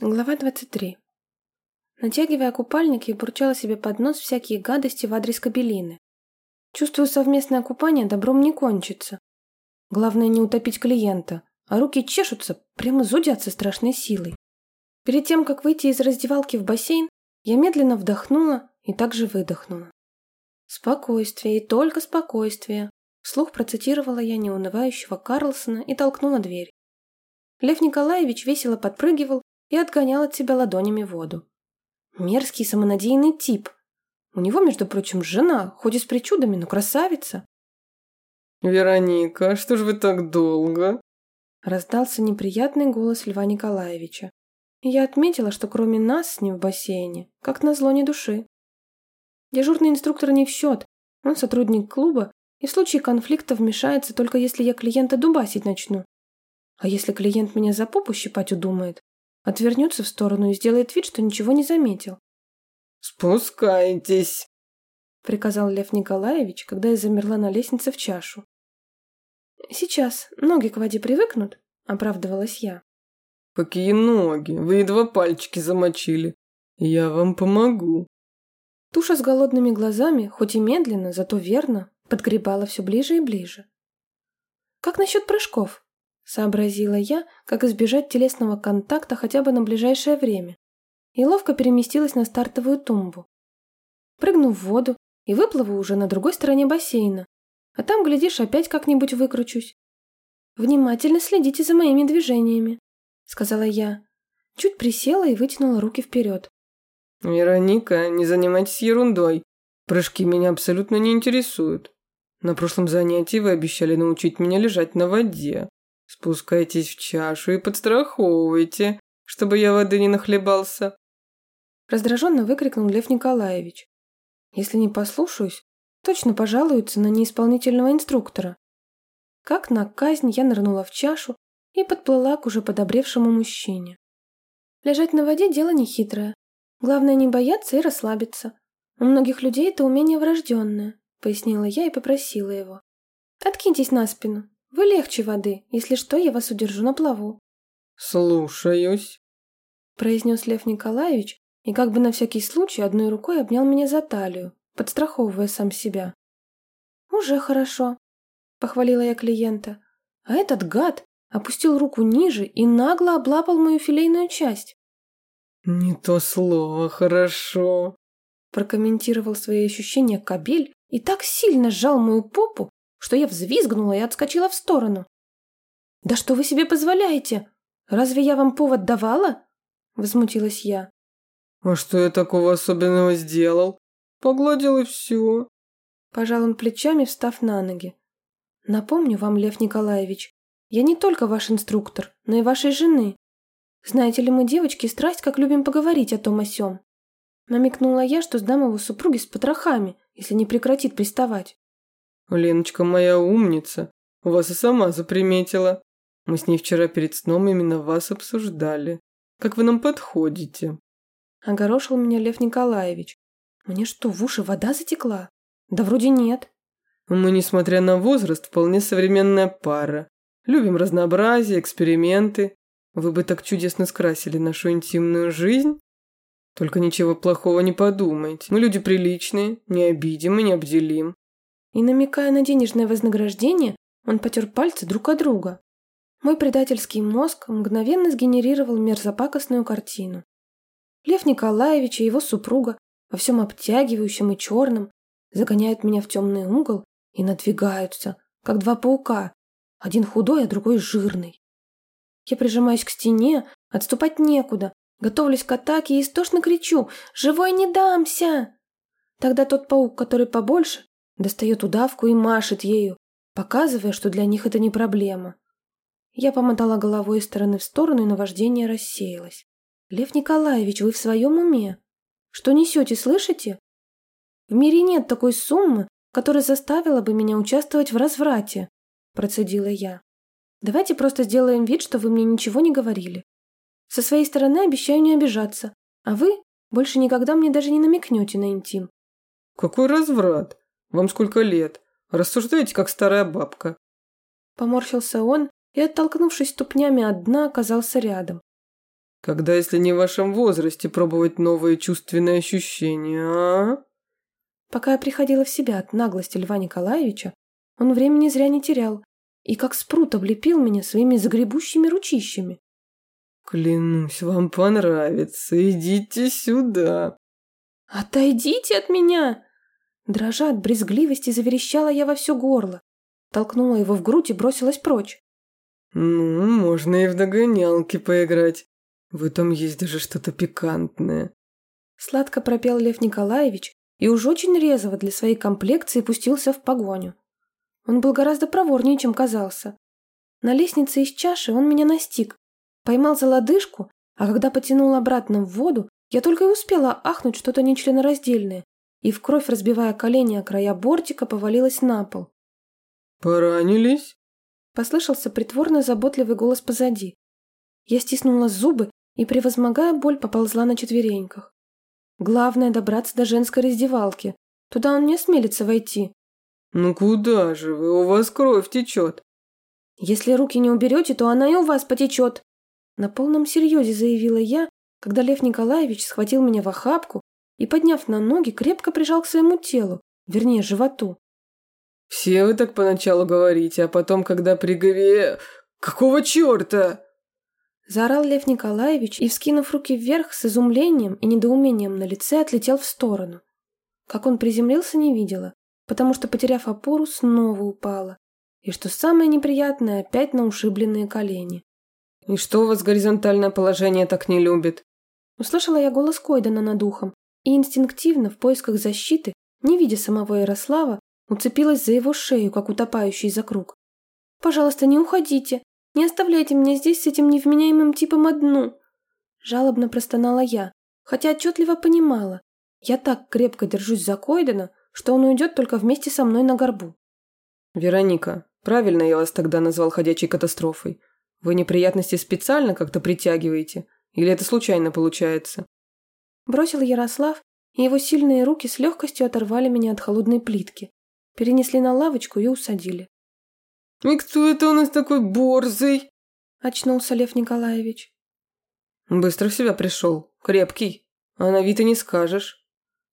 Глава 23. Натягивая купальник, я бурчала себе под нос всякие гадости в адрес кабелины. Чувствую, совместное купание добром не кончится. Главное не утопить клиента, а руки чешутся, прямо зудят со страшной силой. Перед тем, как выйти из раздевалки в бассейн, я медленно вдохнула и также выдохнула. Спокойствие и только спокойствие. Вслух процитировала я неунывающего Карлсона и толкнула дверь. Лев Николаевич весело подпрыгивал и отгонял от себя ладонями воду. Мерзкий самонадеянный тип. У него, между прочим, жена, хоть и с причудами, но красавица. «Вероника, что ж вы так долго?» Раздался неприятный голос Льва Николаевича. И я отметила, что кроме нас с ним в бассейне, как назло ни души. Дежурный инструктор не в счет, он сотрудник клуба и в случае конфликта вмешается только если я клиента дубасить начну. А если клиент меня за попу щипать удумает, отвернется в сторону и сделает вид, что ничего не заметил. «Спускайтесь», — приказал Лев Николаевич, когда я замерла на лестнице в чашу. «Сейчас. Ноги к воде привыкнут?» — оправдывалась я. «Какие ноги? Вы едва пальчики замочили. Я вам помогу». Туша с голодными глазами, хоть и медленно, зато верно, подгребала все ближе и ближе. «Как насчет прыжков?» Сообразила я, как избежать телесного контакта хотя бы на ближайшее время. И ловко переместилась на стартовую тумбу. Прыгну в воду и выплыву уже на другой стороне бассейна. А там, глядишь, опять как-нибудь выкручусь. «Внимательно следите за моими движениями», — сказала я. Чуть присела и вытянула руки вперед. «Вероника, не занимайтесь ерундой. Прыжки меня абсолютно не интересуют. На прошлом занятии вы обещали научить меня лежать на воде. Спускайтесь в чашу и подстраховывайте, чтобы я воды не нахлебался. Раздраженно выкрикнул Лев Николаевич. Если не послушаюсь, точно пожалуются на неисполнительного инструктора. Как на казнь я нырнула в чашу и подплыла к уже подобревшему мужчине. Лежать на воде – дело нехитрое. Главное не бояться и расслабиться. У многих людей это умение врожденное, пояснила я и попросила его. Откиньтесь на спину, вы легче воды. Если что, я вас удержу на плаву. Слушаюсь, произнес Лев Николаевич и как бы на всякий случай одной рукой обнял меня за талию, подстраховывая сам себя. Уже хорошо, похвалила я клиента. А этот гад опустил руку ниже и нагло облапал мою филейную часть. «Не то слово, хорошо», прокомментировал свои ощущения кабель и так сильно сжал мою попу, что я взвизгнула и отскочила в сторону. «Да что вы себе позволяете? Разве я вам повод давала?» Возмутилась я. «А что я такого особенного сделал? Погладил и все». Пожал он плечами, встав на ноги. «Напомню вам, Лев Николаевич, я не только ваш инструктор, но и вашей жены. Знаете ли мы, девочки, страсть, как любим поговорить о том о сём. Намекнула я, что сдам его супруге с потрохами, если не прекратит приставать. Леночка моя умница, вас и сама заприметила. Мы с ней вчера перед сном именно вас обсуждали. Как вы нам подходите?» Огорошил меня Лев Николаевич. «Мне что, в уши вода затекла? Да вроде нет». «Мы, несмотря на возраст, вполне современная пара. Любим разнообразие, эксперименты. Вы бы так чудесно скрасили нашу интимную жизнь. Только ничего плохого не подумайте. Мы люди приличные, не обидим и не обделим. И намекая на денежное вознаграждение, он потер пальцы друг от друга. Мой предательский мозг мгновенно сгенерировал мерзопакостную картину. Лев Николаевич и его супруга во всем обтягивающем и черном загоняют меня в темный угол и надвигаются, как два паука, один худой, а другой жирный. Я прижимаюсь к стене, отступать некуда, готовлюсь к атаке и истошно кричу «Живой не дамся!». Тогда тот паук, который побольше, достает удавку и машет ею, показывая, что для них это не проблема. Я помотала головой из стороны в сторону, и наваждение рассеялось. «Лев Николаевич, вы в своем уме? Что несете, слышите? В мире нет такой суммы, которая заставила бы меня участвовать в разврате», процедила я. «Давайте просто сделаем вид, что вы мне ничего не говорили. Со своей стороны обещаю не обижаться, а вы больше никогда мне даже не намекнете на интим». «Какой разврат? Вам сколько лет? Рассуждаете, как старая бабка». Поморщился он и, оттолкнувшись ступнями от дна, оказался рядом. Когда, если не в вашем возрасте, пробовать новые чувственные ощущения, а? Пока я приходила в себя от наглости Льва Николаевича, он времени зря не терял и как спрут облепил меня своими загребущими ручищами. «Клянусь, вам понравится. Идите сюда». «Отойдите от меня!» Дрожа от брезгливости, заверещала я во все горло. Толкнула его в грудь и бросилась прочь. «Ну, можно и в догонялки поиграть. В этом есть даже что-то пикантное». Сладко пропел Лев Николаевич и уж очень резво для своей комплекции пустился в погоню. Он был гораздо проворнее, чем казался. На лестнице из чаши он меня настиг, поймал за лодыжку, а когда потянул обратно в воду, я только и успела ахнуть что-то нечленораздельное, и в кровь, разбивая колени о края бортика, повалилась на пол. «Поранились?» Послышался притворно заботливый голос позади. Я стиснула зубы и, превозмогая боль, поползла на четвереньках. Главное – добраться до женской раздевалки. Туда он не осмелится войти. «Ну куда же вы? У вас кровь течет». «Если руки не уберете, то она и у вас потечет», – на полном серьезе заявила я, когда Лев Николаевич схватил меня в охапку и, подняв на ноги, крепко прижал к своему телу, вернее, животу. «Все вы так поначалу говорите, а потом, когда пригове... Какого черта?» Заорал Лев Николаевич и, вскинув руки вверх, с изумлением и недоумением на лице отлетел в сторону. Как он приземлился, не видела, потому что, потеряв опору, снова упала. И что самое неприятное, опять на ушибленные колени. «И что у вас горизонтальное положение так не любит?» Услышала я голос Койдена над ухом и инстинктивно, в поисках защиты, не видя самого Ярослава, уцепилась за его шею, как утопающий за круг. «Пожалуйста, не уходите!» Не оставляйте меня здесь с этим невменяемым типом одну!» Жалобно простонала я, хотя отчетливо понимала. Я так крепко держусь за Койдена, что он уйдет только вместе со мной на горбу. «Вероника, правильно я вас тогда назвал ходячей катастрофой. Вы неприятности специально как-то притягиваете? Или это случайно получается?» Бросил Ярослав, и его сильные руки с легкостью оторвали меня от холодной плитки, перенесли на лавочку и усадили. «И кто это у нас такой борзый?» – очнулся Лев Николаевич. «Быстро в себя пришел. Крепкий. А на вид и не скажешь».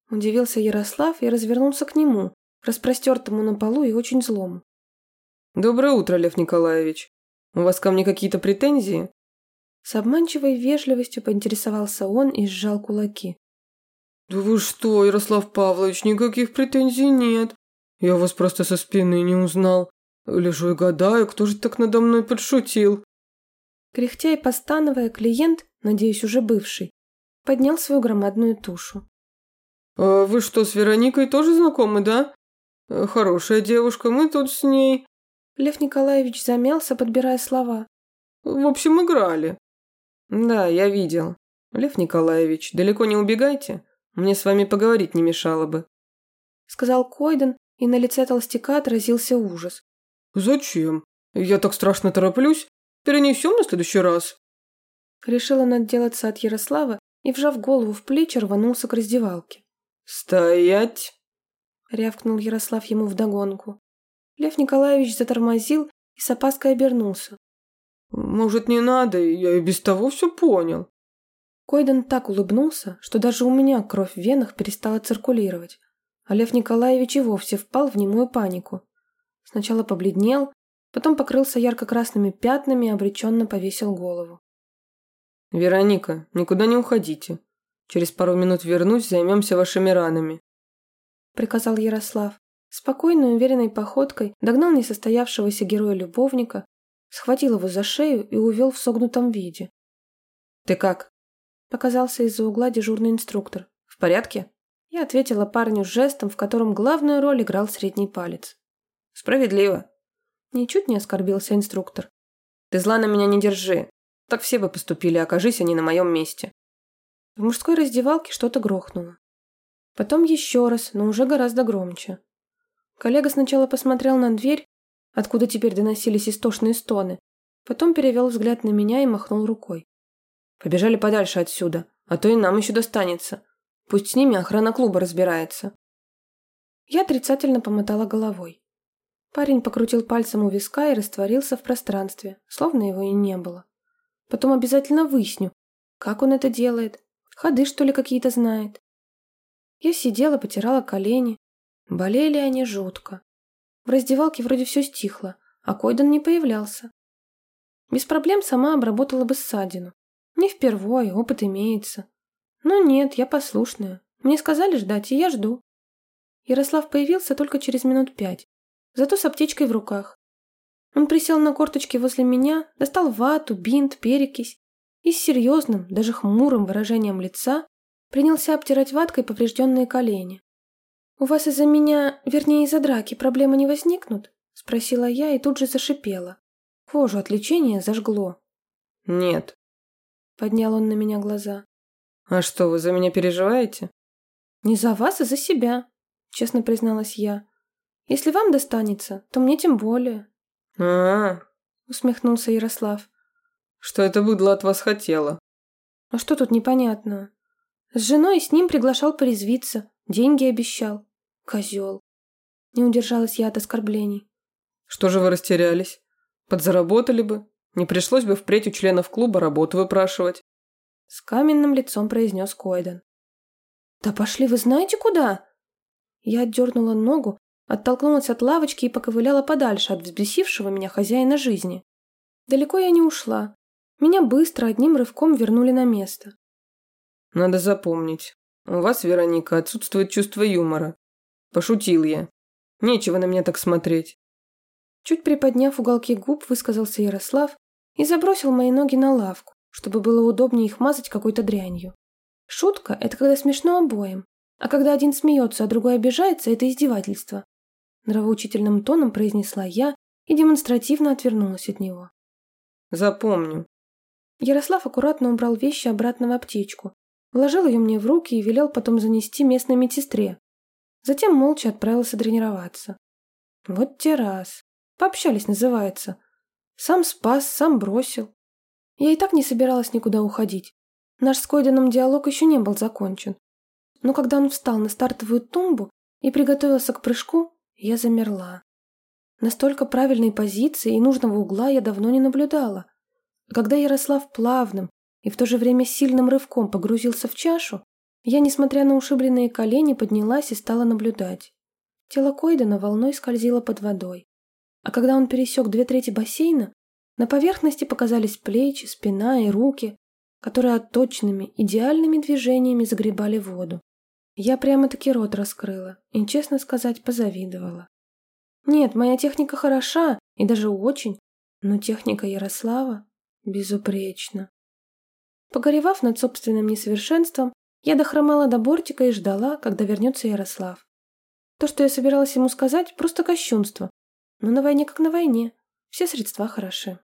Удивился Ярослав и развернулся к нему, распростертому на полу и очень злому. «Доброе утро, Лев Николаевич. У вас ко мне какие-то претензии?» С обманчивой вежливостью поинтересовался он и сжал кулаки. «Да вы что, Ярослав Павлович, никаких претензий нет. Я вас просто со спины не узнал. Лежу и гадаю, кто же так надо мной подшутил. Кряхтя и постановая, клиент, надеюсь, уже бывший, поднял свою громадную тушу. «А вы что, с Вероникой тоже знакомы, да? Э, хорошая девушка, мы тут с ней...» Лев Николаевич замялся, подбирая слова. «В общем, играли». «Да, я видел. Лев Николаевич, далеко не убегайте. Мне с вами поговорить не мешало бы», — сказал Койден, и на лице толстяка отразился ужас. «Зачем? Я так страшно тороплюсь. Перенесем на следующий раз». Решил он отделаться от Ярослава и, вжав голову в плечи, рванулся к раздевалке. «Стоять!» — рявкнул Ярослав ему вдогонку. Лев Николаевич затормозил и с опаской обернулся. «Может, не надо? Я и без того все понял». Койден так улыбнулся, что даже у меня кровь в венах перестала циркулировать, а Лев Николаевич и вовсе впал в немую панику. Сначала побледнел, потом покрылся ярко-красными пятнами и обреченно повесил голову. «Вероника, никуда не уходите. Через пару минут вернусь, займемся вашими ранами», — приказал Ярослав. Спокойной, уверенной походкой догнал несостоявшегося героя-любовника, схватил его за шею и увел в согнутом виде. «Ты как?» — показался из-за угла дежурный инструктор. «В порядке?» Я ответила парню жестом, в котором главную роль играл средний палец. Справедливо. Ничуть не оскорбился инструктор. Ты зла на меня не держи. Так все бы поступили, окажись они на моем месте. В мужской раздевалке что-то грохнуло. Потом еще раз, но уже гораздо громче. Коллега сначала посмотрел на дверь, откуда теперь доносились истошные стоны, потом перевел взгляд на меня и махнул рукой. Побежали подальше отсюда, а то и нам еще достанется. Пусть с ними охрана клуба разбирается. Я отрицательно помотала головой. Парень покрутил пальцем у виска и растворился в пространстве, словно его и не было. Потом обязательно выясню, Как он это делает? Ходы, что ли, какие-то знает? Я сидела, потирала колени. Болели они жутко. В раздевалке вроде все стихло, а Койден не появлялся. Без проблем сама обработала бы ссадину. Не впервой, опыт имеется. Но нет, я послушная. Мне сказали ждать, и я жду. Ярослав появился только через минут пять, зато с аптечкой в руках. Он присел на корточки возле меня, достал вату, бинт, перекись и с серьезным, даже хмурым выражением лица принялся обтирать ваткой поврежденные колени. «У вас из-за меня, вернее из-за драки, проблемы не возникнут?» – спросила я и тут же зашипела. Кожу от лечения зажгло. «Нет», – поднял он на меня глаза. «А что, вы за меня переживаете?» «Не за вас, а за себя», – честно призналась я. «Если вам достанется, то мне тем более». «А-а-а», усмехнулся Ярослав. «Что это быдло от вас хотело?» «А что тут непонятного? С женой с ним приглашал порезвиться, деньги обещал. Козел». Не удержалась я от оскорблений. «Что же вы растерялись? Подзаработали бы. Не пришлось бы впредь у членов клуба работу выпрашивать. С каменным лицом произнес Койден. «Да пошли вы знаете куда?» Я отдернула ногу, оттолкнулась от лавочки и поковыляла подальше от взбесившего меня хозяина жизни. Далеко я не ушла. Меня быстро одним рывком вернули на место. «Надо запомнить. У вас, Вероника, отсутствует чувство юмора. Пошутил я. Нечего на меня так смотреть. Чуть приподняв уголки губ, высказался Ярослав и забросил мои ноги на лавку, чтобы было удобнее их мазать какой-то дрянью. Шутка – это когда смешно обоим, а когда один смеется, а другой обижается – это издевательство. Нравоучительным тоном произнесла я и демонстративно отвернулась от него. «Запомню». Ярослав аккуратно убрал вещи обратно в аптечку, вложил ее мне в руки и велел потом занести местной медсестре. Затем молча отправился тренироваться. Вот те раз. Пообщались, называется. Сам спас, сам бросил. Я и так не собиралась никуда уходить. Наш с Койденом диалог еще не был закончен. Но когда он встал на стартовую тумбу и приготовился к прыжку, я замерла. Настолько правильной позиции и нужного угла я давно не наблюдала. Когда Ярослав плавным и в то же время сильным рывком погрузился в чашу, я, несмотря на ушибленные колени, поднялась и стала наблюдать. Тело Койдена волной скользило под водой. А когда он пересек две трети бассейна, на поверхности показались плечи, спина и руки, которые точными, идеальными движениями загребали воду. Я прямо-таки рот раскрыла и, честно сказать, позавидовала. Нет, моя техника хороша и даже очень, но техника Ярослава безупречна. Погоревав над собственным несовершенством, я дохромала до бортика и ждала, когда вернется Ярослав. То, что я собиралась ему сказать, просто кощунство, но на войне как на войне. Все средства хороши.